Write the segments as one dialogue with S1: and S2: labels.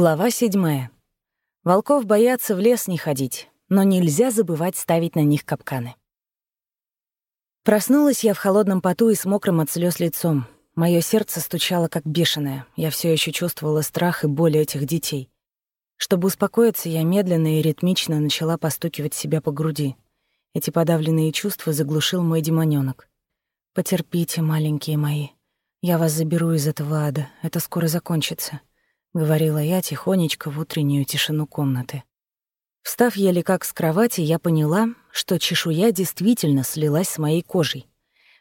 S1: Глава седьмая. Волков боятся в лес не ходить, но нельзя забывать ставить на них капканы. Проснулась я в холодном поту и с мокрым от слез лицом. Мое сердце стучало как бешеное. Я все еще чувствовала страх и боль этих детей. Чтобы успокоиться, я медленно и ритмично начала постукивать себя по груди. Эти подавленные чувства заглушил мой демонёнок. «Потерпите, маленькие мои. Я вас заберу из этого ада. Это скоро закончится». — говорила я тихонечко в утреннюю тишину комнаты. Встав еле как с кровати, я поняла, что чешуя действительно слилась с моей кожей.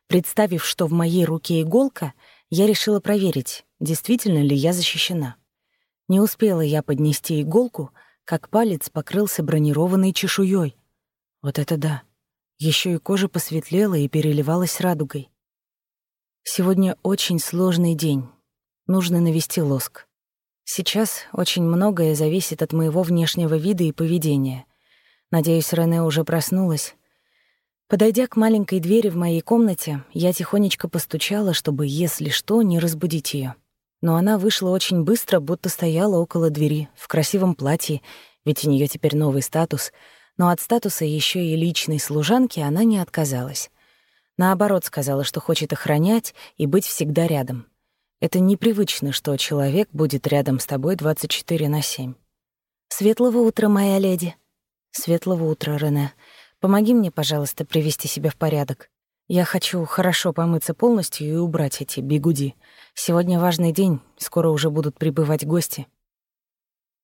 S1: Представив, что в моей руке иголка, я решила проверить, действительно ли я защищена. Не успела я поднести иголку, как палец покрылся бронированной чешуей. Вот это да! Еще и кожа посветлела и переливалась радугой. Сегодня очень сложный день. Нужно навести лоск. Сейчас очень многое зависит от моего внешнего вида и поведения. Надеюсь, Рене уже проснулась. Подойдя к маленькой двери в моей комнате, я тихонечко постучала, чтобы, если что, не разбудить ее. Но она вышла очень быстро, будто стояла около двери, в красивом платье, ведь у нее теперь новый статус, но от статуса еще и личной служанки она не отказалась. Наоборот, сказала, что хочет охранять и быть всегда рядом. Это непривычно, что человек будет рядом с тобой 24 на 7. «Светлого утра, моя леди!» «Светлого утра, Рене. Помоги мне, пожалуйста, привести себя в порядок. Я хочу хорошо помыться полностью и убрать эти бигуди. Сегодня важный день, скоро уже будут прибывать гости».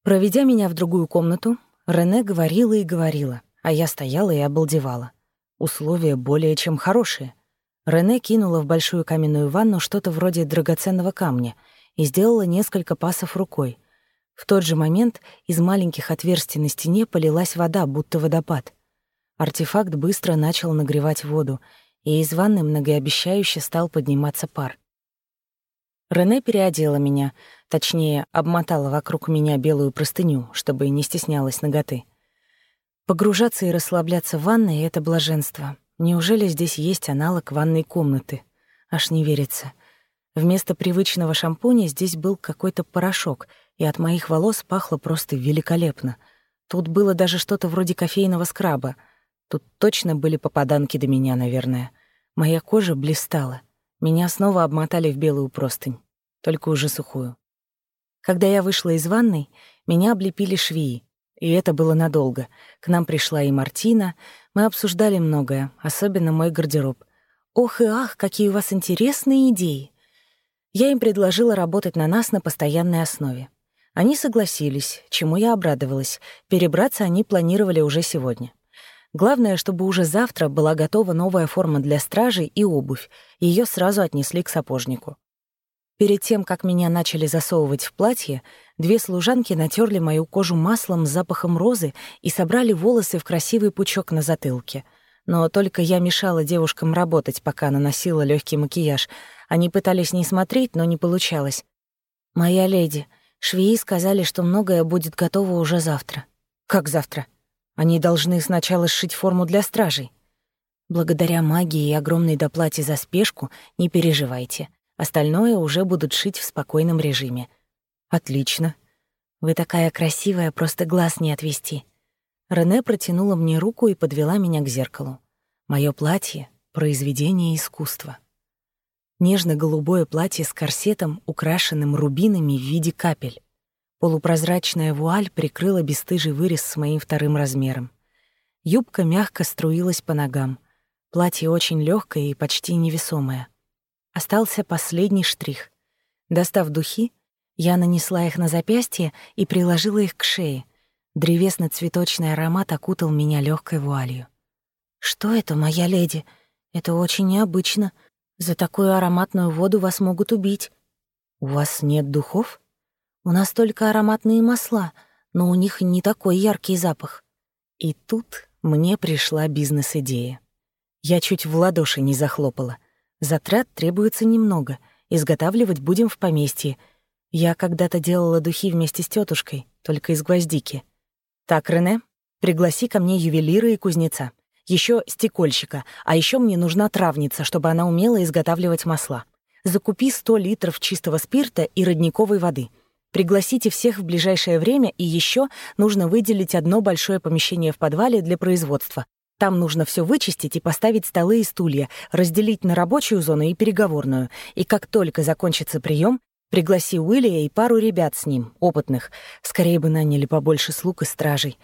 S1: Проведя меня в другую комнату, Рене говорила и говорила, а я стояла и обалдевала. Условия более чем хорошие — Рене кинула в большую каменную ванну что-то вроде драгоценного камня и сделала несколько пасов рукой. В тот же момент из маленьких отверстий на стене полилась вода, будто водопад. Артефакт быстро начал нагревать воду, и из ванны многообещающе стал подниматься пар. Рене переодела меня, точнее, обмотала вокруг меня белую простыню, чтобы не стеснялась ноготы. Погружаться и расслабляться в ванной — это блаженство — Неужели здесь есть аналог ванной комнаты? Аж не верится. Вместо привычного шампуня здесь был какой-то порошок, и от моих волос пахло просто великолепно. Тут было даже что-то вроде кофейного скраба. Тут точно были попаданки до меня, наверное. Моя кожа блистала. Меня снова обмотали в белую простынь, только уже сухую. Когда я вышла из ванной, меня облепили швеи. И это было надолго. К нам пришла и Мартина. Мы обсуждали многое, особенно мой гардероб. «Ох и ах, какие у вас интересные идеи!» Я им предложила работать на нас на постоянной основе. Они согласились, чему я обрадовалась. Перебраться они планировали уже сегодня. Главное, чтобы уже завтра была готова новая форма для стражей и обувь. Ее сразу отнесли к сапожнику. Перед тем, как меня начали засовывать в платье, две служанки натерли мою кожу маслом с запахом розы и собрали волосы в красивый пучок на затылке. Но только я мешала девушкам работать, пока наносила легкий макияж. Они пытались не смотреть, но не получалось. «Моя леди, швеи сказали, что многое будет готово уже завтра». «Как завтра? Они должны сначала сшить форму для стражей». Благодаря магии и огромной доплате за спешку не переживайте. Остальное уже будут шить в спокойном режиме. Отлично. Вы такая красивая, просто глаз не отвести. Рене протянула мне руку и подвела меня к зеркалу. Моё платье — произведение искусства. Нежно-голубое платье с корсетом, украшенным рубинами в виде капель. Полупрозрачная вуаль прикрыла бесстыжий вырез с моим вторым размером. Юбка мягко струилась по ногам. Платье очень легкое и почти невесомое. Остался последний штрих. Достав духи, я нанесла их на запястье и приложила их к шее. Древесно-цветочный аромат окутал меня легкой вуалью. «Что это, моя леди? Это очень необычно. За такую ароматную воду вас могут убить. У вас нет духов? У нас только ароматные масла, но у них не такой яркий запах». И тут мне пришла бизнес-идея. Я чуть в ладоши не захлопала. Затрат требуется немного. Изготавливать будем в поместье. Я когда-то делала духи вместе с тетушкой, только из гвоздики. Так, Рене, пригласи ко мне ювелира и кузнеца. Еще стекольщика, а еще мне нужна травница, чтобы она умела изготавливать масла. Закупи 100 литров чистого спирта и родниковой воды. Пригласите всех в ближайшее время, и еще нужно выделить одно большое помещение в подвале для производства. Там нужно все вычистить и поставить столы и стулья, разделить на рабочую зону и переговорную. И как только закончится прием, пригласи Уиллия и пару ребят с ним, опытных. Скорее бы наняли побольше слуг и стражей.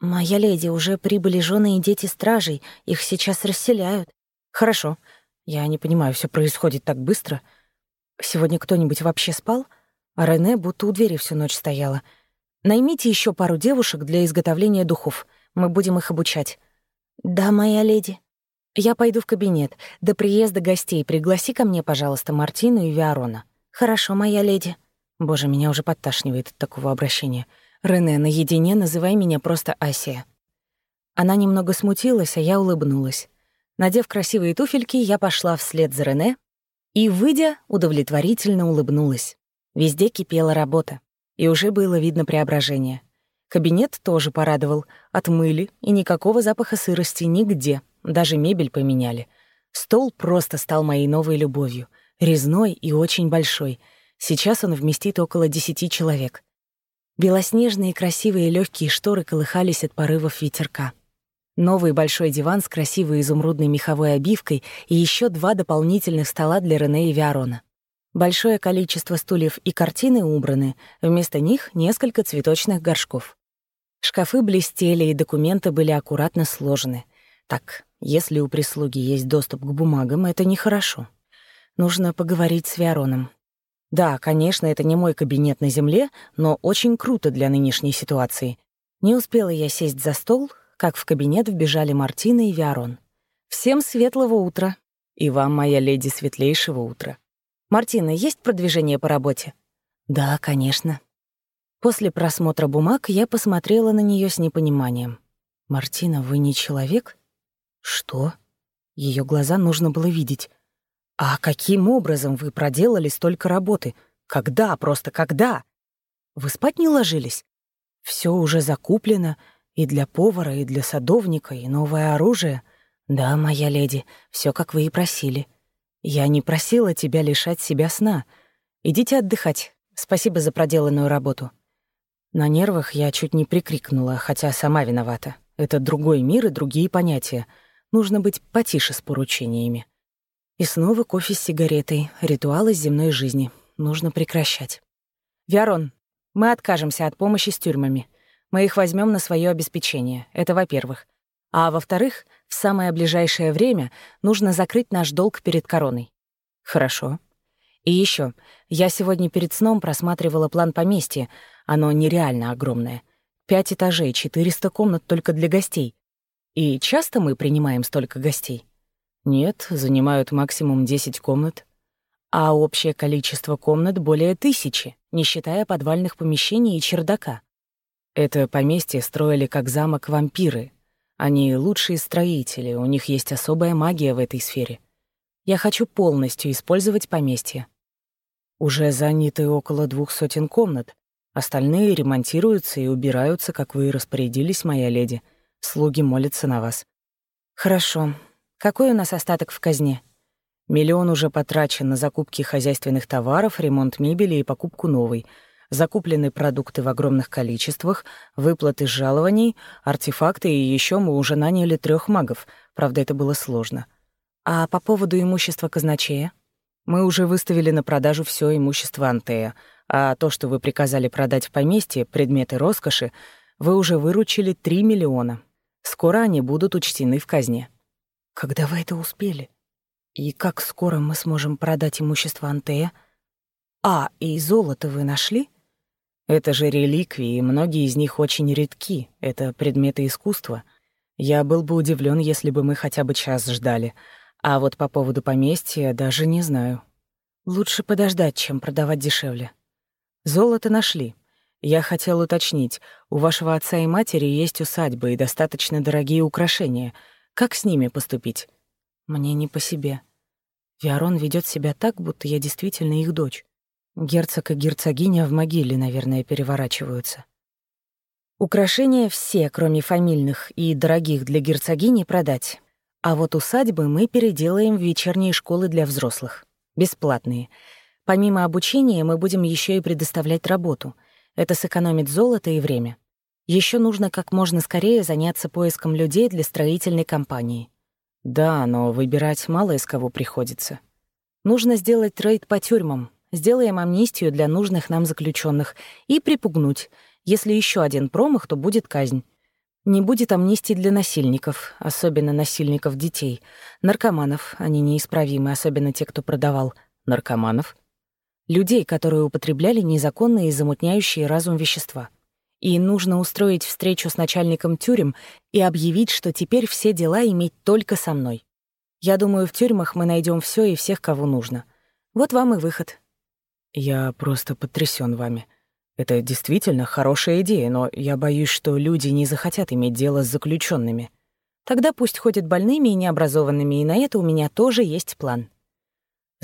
S1: «Моя леди, уже прибыли жены и дети стражей. Их сейчас расселяют». «Хорошо. Я не понимаю, все происходит так быстро. Сегодня кто-нибудь вообще спал? А Рене будто у двери всю ночь стояла. Наймите еще пару девушек для изготовления духов. Мы будем их обучать». «Да, моя леди». «Я пойду в кабинет. До приезда гостей пригласи ко мне, пожалуйста, Мартину и Виарона». «Хорошо, моя леди». Боже, меня уже подташнивает от такого обращения. «Рене, наедине называй меня просто Асия». Она немного смутилась, а я улыбнулась. Надев красивые туфельки, я пошла вслед за Рене и, выйдя, удовлетворительно улыбнулась. Везде кипела работа, и уже было видно преображение. Кабинет тоже порадовал. Отмыли, и никакого запаха сырости нигде. Даже мебель поменяли. Стол просто стал моей новой любовью. Резной и очень большой. Сейчас он вместит около десяти человек. Белоснежные красивые легкие шторы колыхались от порывов ветерка. Новый большой диван с красивой изумрудной меховой обивкой и еще два дополнительных стола для Рене и Виарона. Большое количество стульев и картины убраны, вместо них несколько цветочных горшков. Шкафы блестели, и документы были аккуратно сложены. Так, если у прислуги есть доступ к бумагам, это нехорошо. Нужно поговорить с Виароном. Да, конечно, это не мой кабинет на земле, но очень круто для нынешней ситуации. Не успела я сесть за стол, как в кабинет вбежали Мартина и Виарон. «Всем светлого утра. И вам, моя леди, светлейшего утра. Мартина, есть продвижение по работе?» «Да, конечно». После просмотра бумаг я посмотрела на нее с непониманием. «Мартина, вы не человек?» «Что?» Ее глаза нужно было видеть. «А каким образом вы проделали столько работы? Когда, просто когда? Вы спать не ложились? Все уже закуплено, и для повара, и для садовника, и новое оружие. Да, моя леди, все как вы и просили. Я не просила тебя лишать себя сна. Идите отдыхать. Спасибо за проделанную работу». На нервах я чуть не прикрикнула, хотя сама виновата. Это другой мир и другие понятия. Нужно быть потише с поручениями. И снова кофе с сигаретой, ритуалы земной жизни. Нужно прекращать. Виарон, мы откажемся от помощи с тюрьмами. Мы их возьмем на свое обеспечение. Это во-первых. А во-вторых, в самое ближайшее время нужно закрыть наш долг перед короной. Хорошо. И еще, я сегодня перед сном просматривала план поместья. Оно нереально огромное. Пять этажей, 400 комнат только для гостей. И часто мы принимаем столько гостей? Нет, занимают максимум 10 комнат. А общее количество комнат более тысячи, не считая подвальных помещений и чердака. Это поместье строили как замок вампиры. Они лучшие строители, у них есть особая магия в этой сфере. Я хочу полностью использовать поместье. Уже заняты около двух сотен комнат. Остальные ремонтируются и убираются, как вы и распорядились, моя леди. Слуги молятся на вас. Хорошо, какой у нас остаток в казне? Миллион уже потрачен на закупки хозяйственных товаров, ремонт мебели и покупку новой. Закуплены продукты в огромных количествах, выплаты жалований, артефакты, и еще мы уже наняли трех магов. Правда, это было сложно. А по поводу имущества казначея? Мы уже выставили на продажу все имущество Антея, а то, что вы приказали продать в поместье, предметы роскоши, вы уже выручили 3 миллиона. Скоро они будут учтены в казне. Когда вы это успели? И как скоро мы сможем продать имущество Антея? А, и золото вы нашли? Это же реликвии, и многие из них очень редки. Это предметы искусства. Я был бы удивлен, если бы мы хотя бы час ждали. А вот по поводу поместья даже не знаю. Лучше подождать, чем продавать дешевле. Золото нашли. Я хотел уточнить, у вашего отца и матери есть усадьбы и достаточно дорогие украшения — как с ними поступить? Мне не по себе. Виарон ведет себя так, будто я действительно их дочь. Герцог и герцогиня в могиле, наверное, переворачиваются. Украшения все, кроме фамильных и дорогих для герцогини, продать. А вот усадьбы мы переделаем в вечерние школы для взрослых. Бесплатные. Помимо обучения мы будем еще и предоставлять работу. Это сэкономит золото и время. Еще нужно как можно скорее заняться поиском людей для строительной компании. Да, но выбирать мало из кого приходится. Нужно сделать трейд по тюрьмам, сделаем амнистию для нужных нам заключенных и припугнуть. Если еще один промах, то будет казнь. Не будет амнистии для насильников, особенно насильников детей. Наркоманов, они неисправимы, особенно те, кто продавал. Наркоманов. Людей, которые употребляли незаконные и замутняющие разум вещества. И нужно устроить встречу с начальником тюрем и объявить, что теперь все дела иметь только со мной. Я думаю, в тюрьмах мы найдем все и всех, кого нужно. Вот вам и выход. Я просто потрясен вами. Это действительно хорошая идея, но я боюсь, что люди не захотят иметь дело с заключенными. Тогда пусть ходят больными и необразованными, и на это у меня тоже есть план.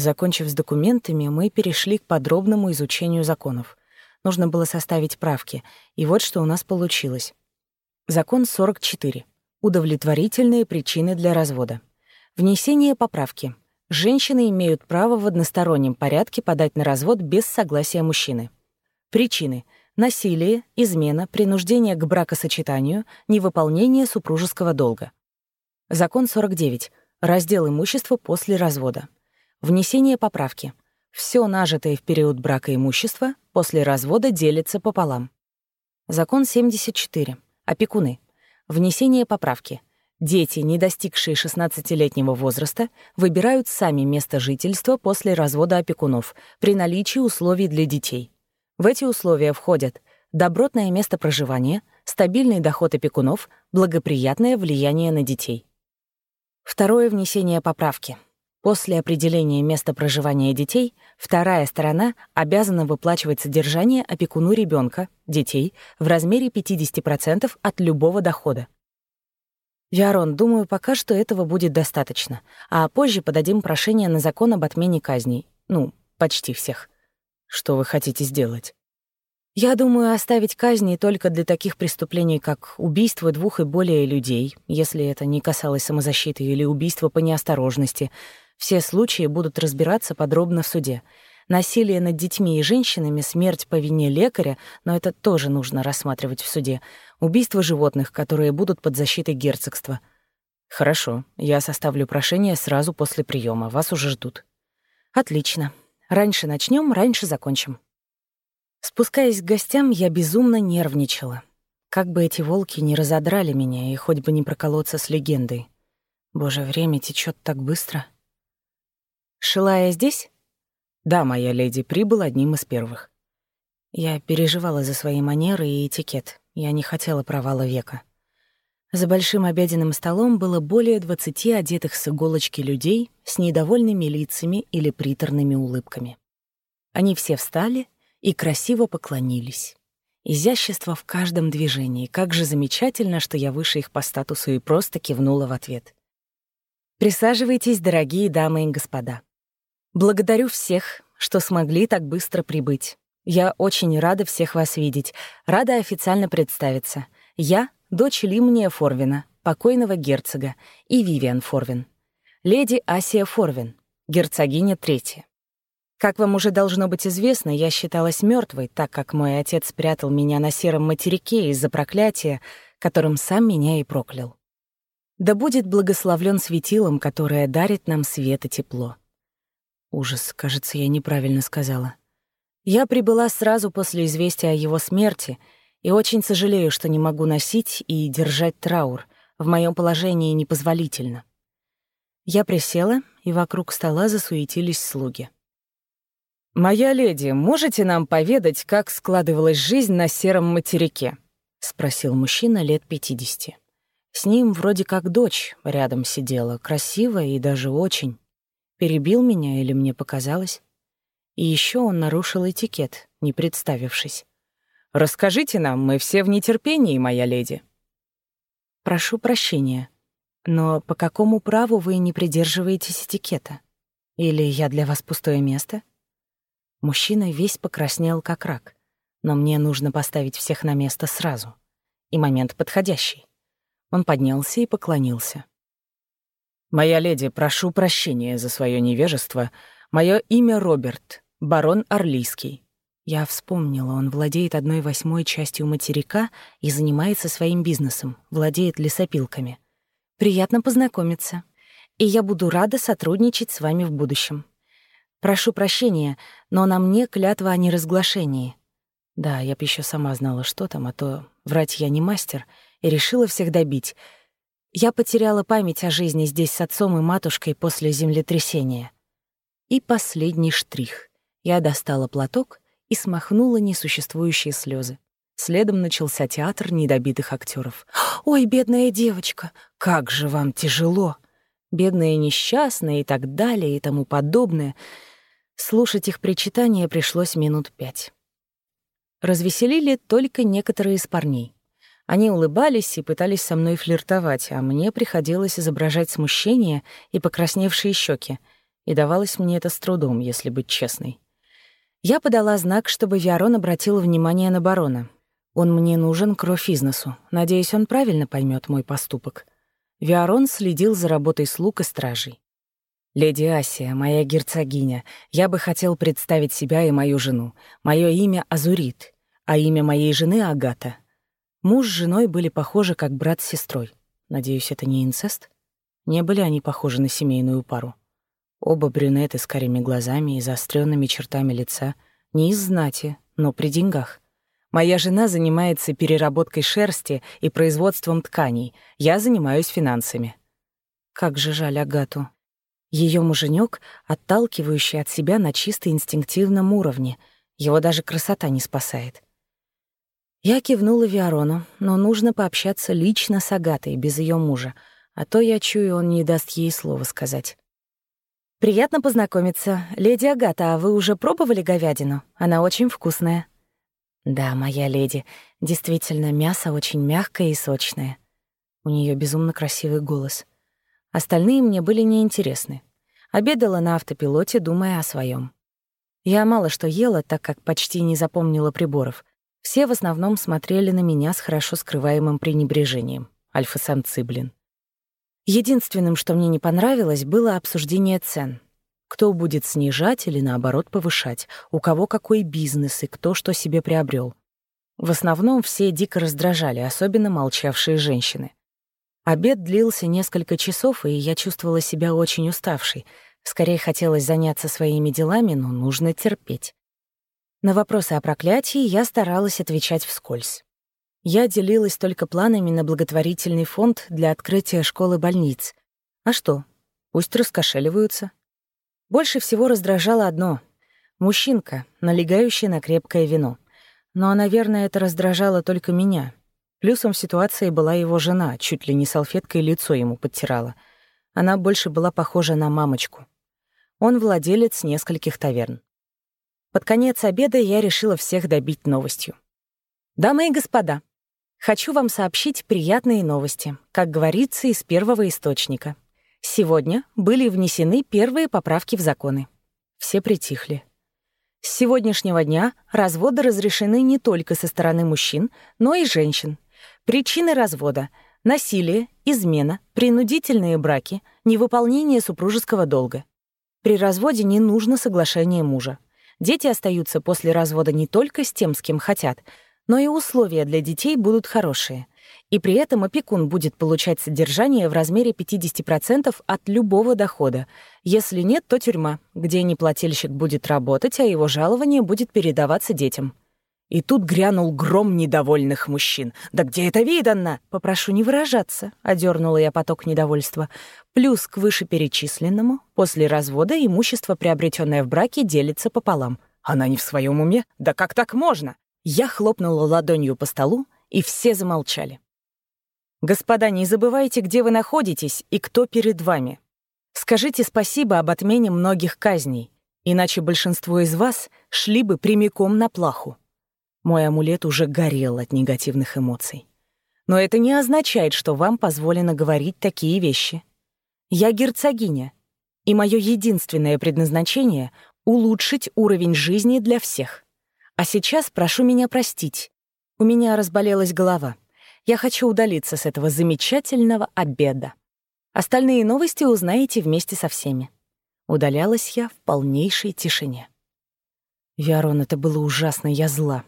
S1: Закончив с документами, мы перешли к подробному изучению законов. Нужно было составить правки, и вот что у нас получилось. Закон 44. Удовлетворительные причины для развода. Внесение поправки. Женщины имеют право в одностороннем порядке подать на развод без согласия мужчины. Причины — насилие, измена, принуждение к бракосочетанию, невыполнение супружеского долга. Закон 49. Раздел имущества после развода. Внесение поправки. Все нажитое в период брака имущество после развода делится пополам. Закон 74. Опекуны. Внесение поправки. Дети, не достигшие 16-летнего возраста, выбирают сами место жительства после развода опекунов при наличии условий для детей. В эти условия входят добротное место проживания, стабильный доход опекунов, благоприятное влияние на детей. Второе внесение поправки. После определения места проживания детей вторая сторона обязана выплачивать содержание опекуну ребенка, детей, в размере 50% от любого дохода. Виарон, думаю, пока что этого будет достаточно, а позже подадим прошение на закон об отмене казней. Ну, почти всех. Что вы хотите сделать? Я думаю, оставить казни только для таких преступлений, как убийство двух и более людей, если это не касалось самозащиты, или убийство по неосторожности. Все случаи будут разбираться подробно в суде. Насилие над детьми и женщинами, смерть по вине лекаря, но это тоже нужно рассматривать в суде. Убийство животных, которые будут под защитой герцогства. Хорошо, я составлю прошение сразу после приема. Вас уже ждут. Отлично. Раньше начнем, раньше закончим. Спускаясь к гостям, я безумно нервничала. Как бы эти волки не разодрали меня и хоть бы не проколоться с легендой. Боже, время течет так быстро. Шилая здесь? Да, моя леди, прибыл одним из первых. Я переживала за свои манеры и этикет. Я не хотела провала века. За большим обеденным столом было более двадцати одетых с иголочки людей с недовольными лицами или приторными улыбками. Они все встали и красиво поклонились. Изящество в каждом движении. Как же замечательно, что я выше их по статусу и просто кивнула в ответ. Присаживайтесь, дорогие дамы и господа. Благодарю всех, что смогли так быстро прибыть. Я очень рада всех вас видеть. Рада официально представиться. Я дочь Лимния Форвина, покойного герцога, и Вивиан Форвин. Леди Асия Форвин, герцогиня третья. Как вам уже должно быть известно, я считалась мертвой, так как мой отец спрятал меня на сером материке из-за проклятия, которым сам меня и проклял. Да будет благословлен светилом, которое дарит нам свет и тепло. Ужас, кажется, я неправильно сказала. Я прибыла сразу после известия о его смерти — и очень сожалею, что не могу носить и держать траур. В моем положении непозволительно. Я присела, и вокруг стола засуетились слуги. «Моя леди, можете нам поведать, как складывалась жизнь на сером материке?» — спросил мужчина лет пятидесяти. С ним вроде как дочь рядом сидела, красивая и даже очень. Перебил меня или мне показалось? И еще он нарушил этикет, не представившись. Расскажите нам, мы все в нетерпении, моя леди». «Прошу прощения, но по какому праву вы не придерживаетесь этикета? Или я для вас пустое место?» Мужчина весь покраснел, как рак, но мне нужно поставить всех на место сразу. И момент подходящий. Он поднялся и поклонился. «Моя леди, прошу прощения за свое невежество. Мое имя Роберт, барон Орлийский. Я вспомнила, он владеет одной восьмой частью материка и занимается своим бизнесом, владеет лесопилками. Приятно познакомиться. И я буду рада сотрудничать с вами в будущем. Прошу прощения, но на мне клятва о неразглашении. Да, я б еще сама знала, что там, а то врать я не мастер, и решила всех добить. Я потеряла память о жизни здесь с отцом и матушкой после землетрясения. И последний штрих. Я достала платок и смахнула несуществующие слезы. Следом начался театр недобитых актеров. «Ой, бедная девочка, как же вам тяжело!» «Бедная несчастная» и так далее и тому подобное. Слушать их причитания пришлось минут пять. Развеселили только некоторые из парней. Они улыбались и пытались со мной флиртовать, а мне приходилось изображать смущение и покрасневшие щеки, и давалось мне это с трудом, если быть честной. Я подала знак, чтобы Виарон обратил внимание на барона. Он мне нужен кровь из носу. Надеюсь, он правильно поймет мой поступок. Виарон следил за работой слуг и стражей. «Леди Асия, моя герцогиня, я бы хотел представить себя и мою жену. Мое имя Азурит, а имя моей жены — Агата. Муж с женой были похожи как брат с сестрой. Надеюсь, это не инцест? Не были они похожи на семейную пару. Оба брюнеты с карими глазами и заостренными чертами лица, не из знати, но при деньгах. Моя жена занимается переработкой шерсти и производством тканей, я занимаюсь финансами. Как же жаль Агату. Ее муженек, отталкивающий от себя на чисто инстинктивном уровне, его даже красота не спасает. Я кивнула Виарону, но нужно пообщаться лично с Агатой, без ее мужа, а то, я чую, он не даст ей слова сказать. «Приятно познакомиться. Леди Агата, а вы уже пробовали говядину? Она очень вкусная». «Да, моя леди. Действительно, мясо очень мягкое и сочное». У нее безумно красивый голос. Остальные мне были неинтересны. Обедала на автопилоте, думая о своем. Я мало что ела, так как почти не запомнила приборов. Все в основном смотрели на меня с хорошо скрываемым пренебрежением. Альфа-самцы, блин. Единственным, что мне не понравилось, было обсуждение цен. Кто будет снижать или, наоборот, повышать, у кого какой бизнес и кто что себе приобрел. В основном все дико раздражали, особенно молчавшие женщины. Обед длился несколько часов, и я чувствовала себя очень уставшей. Скорее хотелось заняться своими делами, но нужно терпеть. На вопросы о проклятии я старалась отвечать вскользь. Я делилась только планами на благотворительный фонд для открытия школы-больниц. А что? Пусть раскошеливаются. Больше всего раздражало одно — мужчинка, налегающий на крепкое вино. Но, наверное, это раздражало только меня. Плюсом в ситуации была его жена, чуть ли не салфеткой лицо ему подтирала. Она больше была похожа на мамочку. Он владелец нескольких таверн. Под конец обеда я решила всех добить новостью. «Дамы и господа, Хочу вам сообщить приятные новости, как говорится, из первого источника. Сегодня были внесены первые поправки в законы. Все притихли. С сегодняшнего дня разводы разрешены не только со стороны мужчин, но и женщин. Причины развода — насилие, измена, принудительные браки, невыполнение супружеского долга. При разводе не нужно соглашение мужа. Дети остаются после развода не только с тем, с кем хотят — но и условия для детей будут хорошие. И при этом опекун будет получать содержание в размере 50% от любого дохода. Если нет, то тюрьма, где неплательщик будет работать, а его жалование будет передаваться детям. И тут грянул гром недовольных мужчин. «Да где это видано?» «Попрошу не выражаться», — одернула я поток недовольства. «Плюс к вышеперечисленному, после развода имущество, приобретенное в браке, делится пополам». «Она не в своем уме? Да как так можно?» Я хлопнула ладонью по столу, и все замолчали. «Господа, не забывайте, где вы находитесь и кто перед вами. Скажите спасибо об отмене многих казней, иначе большинство из вас шли бы прямиком на плаху». Мой амулет уже горел от негативных эмоций. Но это не означает, что вам позволено говорить такие вещи. Я герцогиня, и мое единственное предназначение — улучшить уровень жизни для всех. А сейчас прошу меня простить. У меня разболелась голова. Я хочу удалиться с этого замечательного обеда. Остальные новости узнаете вместе со всеми. Удалялась я в полнейшей тишине. Виарон, это было ужасно, я зла.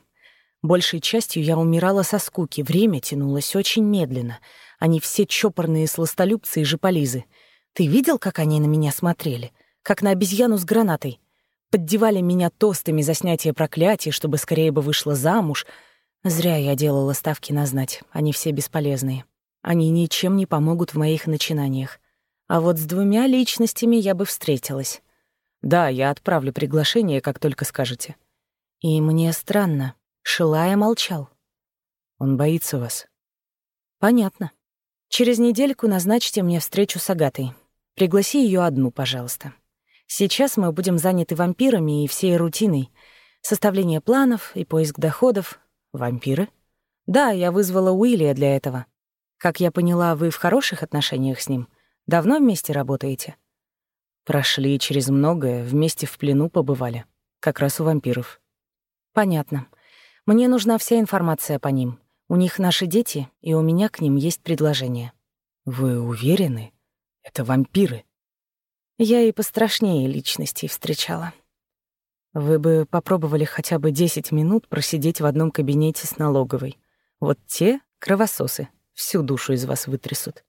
S1: Большей частью я умирала со скуки, время тянулось очень медленно. Они все чопорные сластолюбцы и жополизы. Ты видел, как они на меня смотрели? Как на обезьяну с гранатой. Поддевали меня тостами за снятие проклятий, чтобы скорее бы вышла замуж. Зря я делала ставки на знать, они все бесполезные. Они ничем не помогут в моих начинаниях. А вот с двумя личностями я бы встретилась. Да, я отправлю приглашение, как только скажете. И мне странно. Шилая молчал. Он боится вас. Понятно. Через недельку назначьте мне встречу с Агатой. Пригласи ее одну, пожалуйста. Сейчас мы будем заняты вампирами и всей рутиной. Составление планов и поиск доходов. Вампиры? Да, я вызвала Уиллия для этого. Как я поняла, вы в хороших отношениях с ним. Давно вместе работаете? Прошли через многое, вместе в плену побывали. Как раз у вампиров. Понятно. Мне нужна вся информация по ним. У них наши дети, и у меня к ним есть предложение. Вы уверены? Это вампиры. Я и пострашнее личностей встречала. Вы бы попробовали хотя бы 10 минут просидеть в одном кабинете с налоговой. Вот те кровососы всю душу из вас вытрясут.